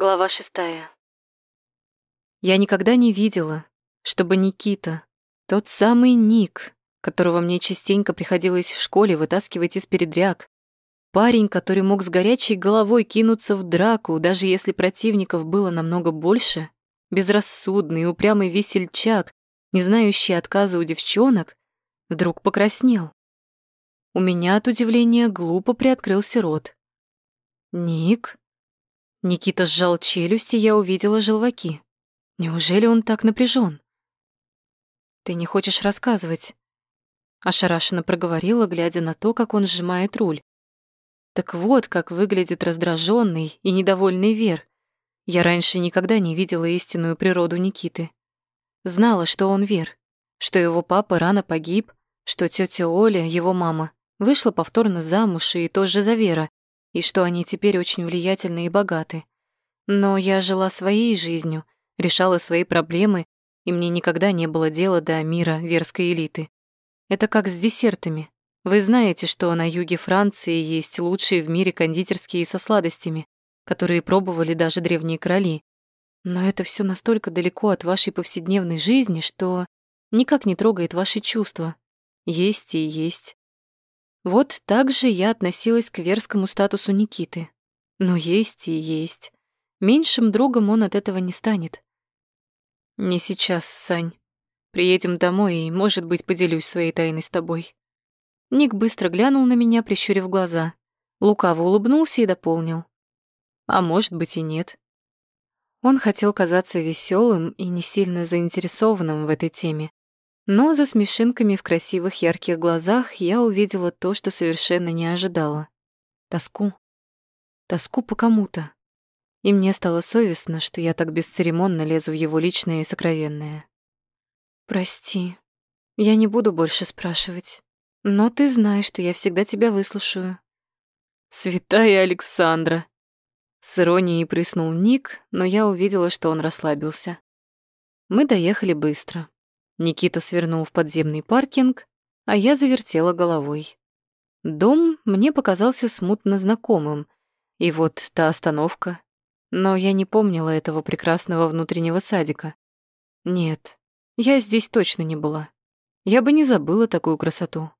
Глава шестая. Я никогда не видела, чтобы Никита, тот самый Ник, которого мне частенько приходилось в школе вытаскивать из передряг, парень, который мог с горячей головой кинуться в драку, даже если противников было намного больше, безрассудный, упрямый весельчак, не знающий отказа у девчонок, вдруг покраснел. У меня от удивления глупо приоткрылся рот. «Ник?» Никита сжал челюсть, и я увидела желваки. Неужели он так напряжен? «Ты не хочешь рассказывать?» Ошарашенно проговорила, глядя на то, как он сжимает руль. Так вот, как выглядит раздраженный и недовольный Вер. Я раньше никогда не видела истинную природу Никиты. Знала, что он Вер, что его папа рано погиб, что тетя Оля, его мама, вышла повторно замуж и тоже за Вера, и что они теперь очень влиятельны и богаты. Но я жила своей жизнью, решала свои проблемы, и мне никогда не было дела до мира верской элиты. Это как с десертами. Вы знаете, что на юге Франции есть лучшие в мире кондитерские со сладостями, которые пробовали даже древние короли. Но это все настолько далеко от вашей повседневной жизни, что никак не трогает ваши чувства. Есть и есть. Вот так же я относилась к верскому статусу Никиты. Но есть и есть. Меньшим другом он от этого не станет. Не сейчас, Сань. Приедем домой и, может быть, поделюсь своей тайной с тобой. Ник быстро глянул на меня, прищурив глаза. Лукаво улыбнулся и дополнил. А может быть и нет. Он хотел казаться веселым и не сильно заинтересованным в этой теме. Но за смешинками в красивых ярких глазах я увидела то, что совершенно не ожидала. Тоску. Тоску по кому-то. И мне стало совестно, что я так бесцеремонно лезу в его личное и сокровенное. «Прости, я не буду больше спрашивать. Но ты знаешь, что я всегда тебя выслушаю». «Святая Александра!» С иронией прыснул Ник, но я увидела, что он расслабился. Мы доехали быстро. Никита свернул в подземный паркинг, а я завертела головой. Дом мне показался смутно знакомым, и вот та остановка. Но я не помнила этого прекрасного внутреннего садика. Нет, я здесь точно не была. Я бы не забыла такую красоту.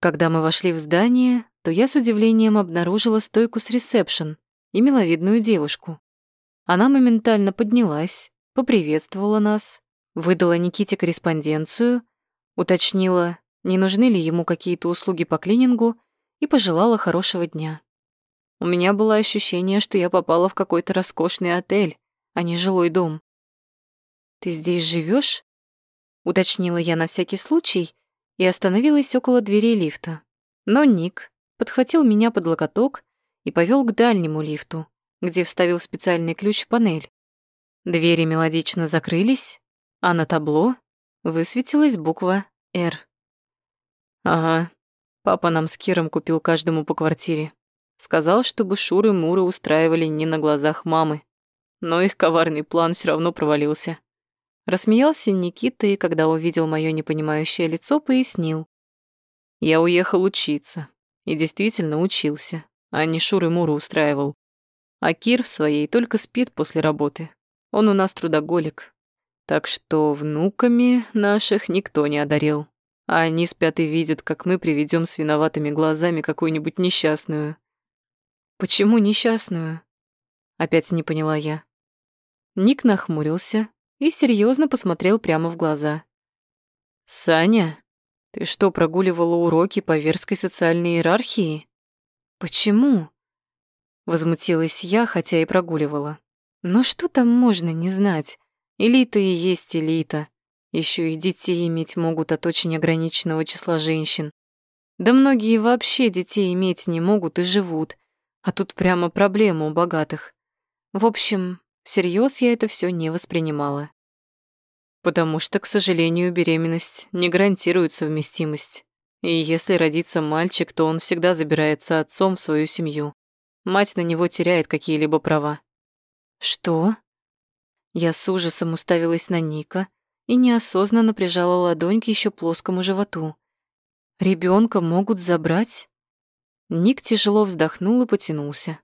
Когда мы вошли в здание, то я с удивлением обнаружила стойку с ресепшн и миловидную девушку. Она моментально поднялась, поприветствовала нас, Выдала Никите корреспонденцию, уточнила, не нужны ли ему какие-то услуги по клинингу, и пожелала хорошего дня. У меня было ощущение, что я попала в какой-то роскошный отель, а не жилой дом. «Ты здесь живешь? уточнила я на всякий случай и остановилась около двери лифта. Но Ник подхватил меня под локоток и повел к дальнему лифту, где вставил специальный ключ в панель. Двери мелодично закрылись, а на табло высветилась буква «Р». «Ага, папа нам с Киром купил каждому по квартире. Сказал, чтобы Шуры-Муры устраивали не на глазах мамы. Но их коварный план все равно провалился». Рассмеялся Никита и, когда увидел мое непонимающее лицо, пояснил. «Я уехал учиться. И действительно учился, а не Шуры-Муры устраивал. А Кир в своей только спит после работы. Он у нас трудоголик, так что внуками наших никто не одарил. А они спят и видят, как мы приведем с виноватыми глазами какую-нибудь несчастную. Почему несчастную? Опять не поняла я. Ник нахмурился и серьезно посмотрел прямо в глаза. «Саня, ты что, прогуливала уроки по верской социальной иерархии?» «Почему?» Возмутилась я, хотя и прогуливала. «Но что там можно не знать? Элита и есть элита. Еще и детей иметь могут от очень ограниченного числа женщин. Да многие вообще детей иметь не могут и живут. А тут прямо проблема у богатых. В общем, всерьез я это все не воспринимала. Потому что, к сожалению, беременность не гарантирует совместимость. И если родится мальчик, то он всегда забирается отцом в свою семью. Мать на него теряет какие-либо права. Что? Я с ужасом уставилась на Ника и неосознанно прижала ладонь к еще плоскому животу. Ребенка могут забрать? Ник тяжело вздохнул и потянулся.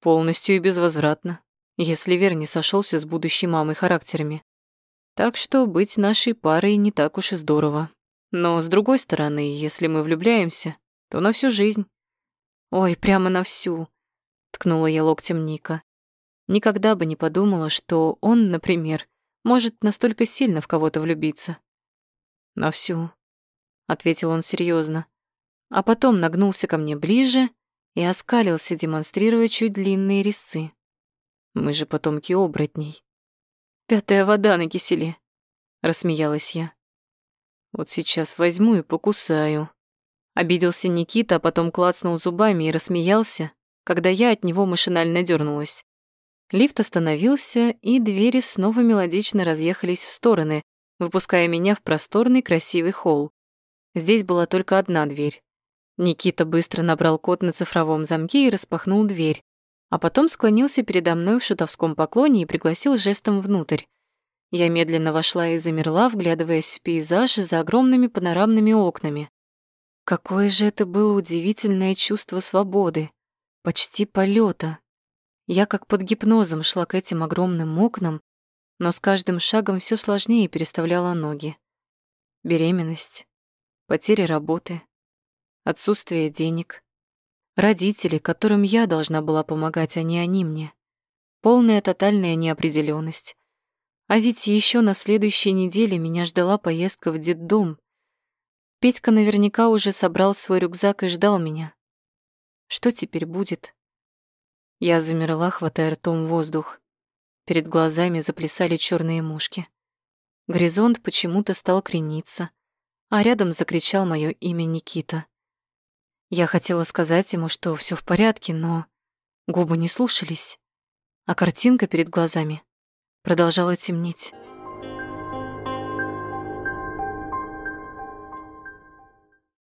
Полностью и безвозвратно. если Вер не сошелся с будущей мамой характерами. Так что быть нашей парой не так уж и здорово. Но с другой стороны, если мы влюбляемся, то на всю жизнь. Ой, прямо на всю, ткнула я локтем Ника. Никогда бы не подумала, что он, например, может настолько сильно в кого-то влюбиться. На всю, ответил он серьезно, а потом нагнулся ко мне ближе и оскалился, демонстрируя чуть длинные резцы. Мы же потомки оборотней. Пятая вода на киселе, рассмеялась я. Вот сейчас возьму и покусаю. Обиделся Никита, а потом клацнул зубами и рассмеялся, когда я от него машинально дернулась. Лифт остановился, и двери снова мелодично разъехались в стороны, выпуская меня в просторный красивый холл. Здесь была только одна дверь. Никита быстро набрал код на цифровом замке и распахнул дверь, а потом склонился передо мной в шутовском поклоне и пригласил жестом внутрь. Я медленно вошла и замерла, вглядываясь в пейзаж за огромными панорамными окнами. Какое же это было удивительное чувство свободы, почти полета. Я как под гипнозом шла к этим огромным окнам, но с каждым шагом все сложнее переставляла ноги. Беременность, потеря работы, отсутствие денег, Родители, которым я должна была помогать, а не они мне. Полная тотальная неопределенность. А ведь еще на следующей неделе меня ждала поездка в детдом. Петька наверняка уже собрал свой рюкзак и ждал меня. Что теперь будет? Я замерла, хватая ртом воздух. Перед глазами заплясали черные мушки. Горизонт почему-то стал крениться, а рядом закричал мое имя Никита. Я хотела сказать ему, что все в порядке, но губы не слушались, а картинка перед глазами продолжала темнеть.